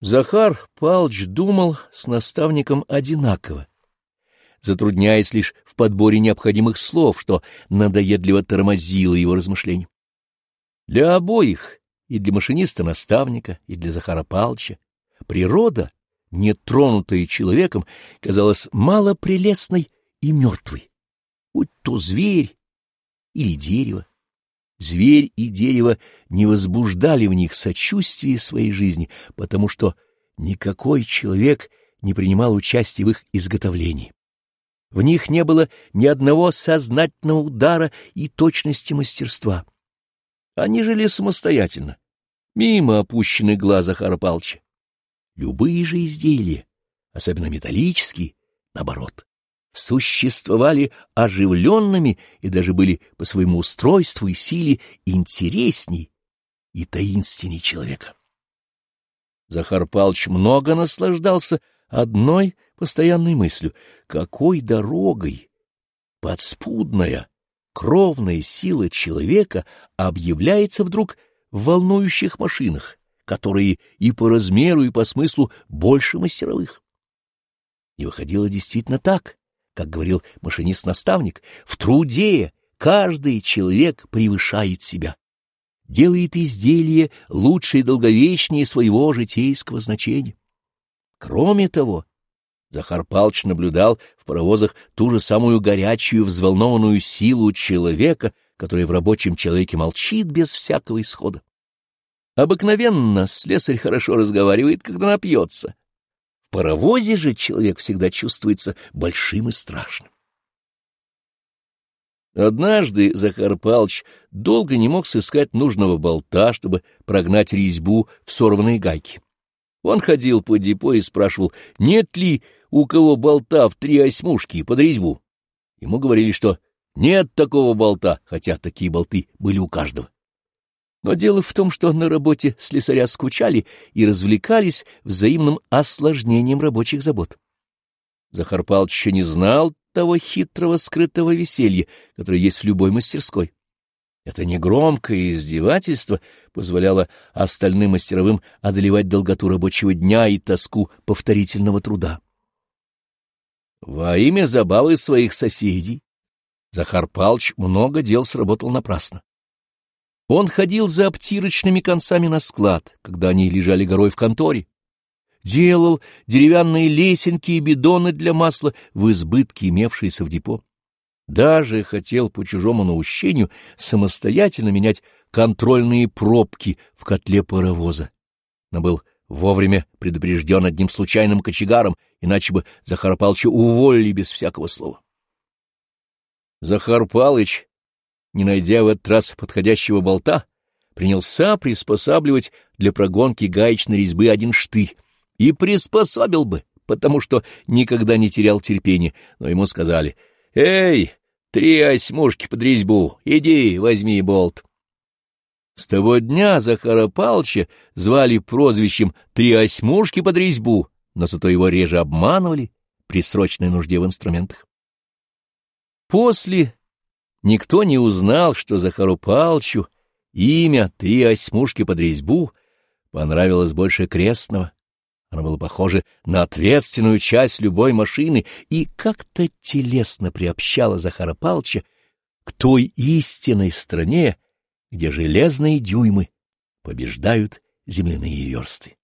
Захар Палч думал с наставником одинаково, затрудняясь лишь в подборе необходимых слов, что надоедливо тормозило его размышления. Для обоих, и для машиниста-наставника, и для Захара Палча, природа, нетронутая человеком, казалась малопрелестной и мертвой, будь то зверь или дерево. Зверь и дерево не возбуждали в них сочувствия своей жизни, потому что никакой человек не принимал участия в их изготовлении. В них не было ни одного сознательного удара и точности мастерства. Они жили самостоятельно, мимо опущенных глаз Захара Палча. Любые же изделия, особенно металлические, наоборот, существовали оживленными и даже были по своему устройству и силе интересней и таинственней человека. Захар Палч много наслаждался одной постоянной мыслью, какой дорогой подспудная, кровная сила человека объявляется вдруг в волнующих машинах, которые и по размеру, и по смыслу больше мастеровых. И выходило действительно так как говорил машинист-наставник, в труде каждый человек превышает себя, делает изделие лучше и долговечнее своего житейского значения. Кроме того, Захар Палч наблюдал в паровозах ту же самую горячую, взволнованную силу человека, который в рабочем человеке молчит без всякого исхода. Обыкновенно слесарь хорошо разговаривает, когда напьется, в паровозе же человек всегда чувствуется большим и страшным. Однажды Захар Палыч долго не мог сыскать нужного болта, чтобы прогнать резьбу в сорванные гайки. Он ходил по депо и спрашивал, нет ли у кого болта в три осьмушки под резьбу. Ему говорили, что нет такого болта, хотя такие болты были у каждого. Но дело в том, что на работе слесаря скучали и развлекались взаимным осложнением рабочих забот. Захар Павлович еще не знал того хитрого скрытого веселья, которое есть в любой мастерской. Это негромкое издевательство позволяло остальным мастеровым одолевать долготу рабочего дня и тоску повторительного труда. Во имя забавы своих соседей Захар Палч много дел сработал напрасно. Он ходил за обтирочными концами на склад, когда они лежали горой в конторе, делал деревянные лесенки и бидоны для масла в избытке, имевшиеся в депо. Даже хотел по чужому наущению самостоятельно менять контрольные пробки в котле паровоза. Но был вовремя предупрежден одним случайным кочегаром, иначе бы Захар Палыча уволили без всякого слова. Захар Палыч не найдя в этот раз подходящего болта, принялся приспосабливать для прогонки гаечной резьбы один штырь. И приспособил бы, потому что никогда не терял терпения, но ему сказали «Эй, три осьмушки под резьбу, иди, возьми болт». С того дня Захара Палча звали прозвищем «Три осьмушки под резьбу», но зато его реже обманывали при срочной нужде в инструментах. После Никто не узнал, что Захару Палчу имя «Три осьмушки под резьбу» понравилось больше крестного. Оно было похоже на ответственную часть любой машины и как-то телесно приобщало Захара Палча к той истинной стране, где железные дюймы побеждают земляные версты.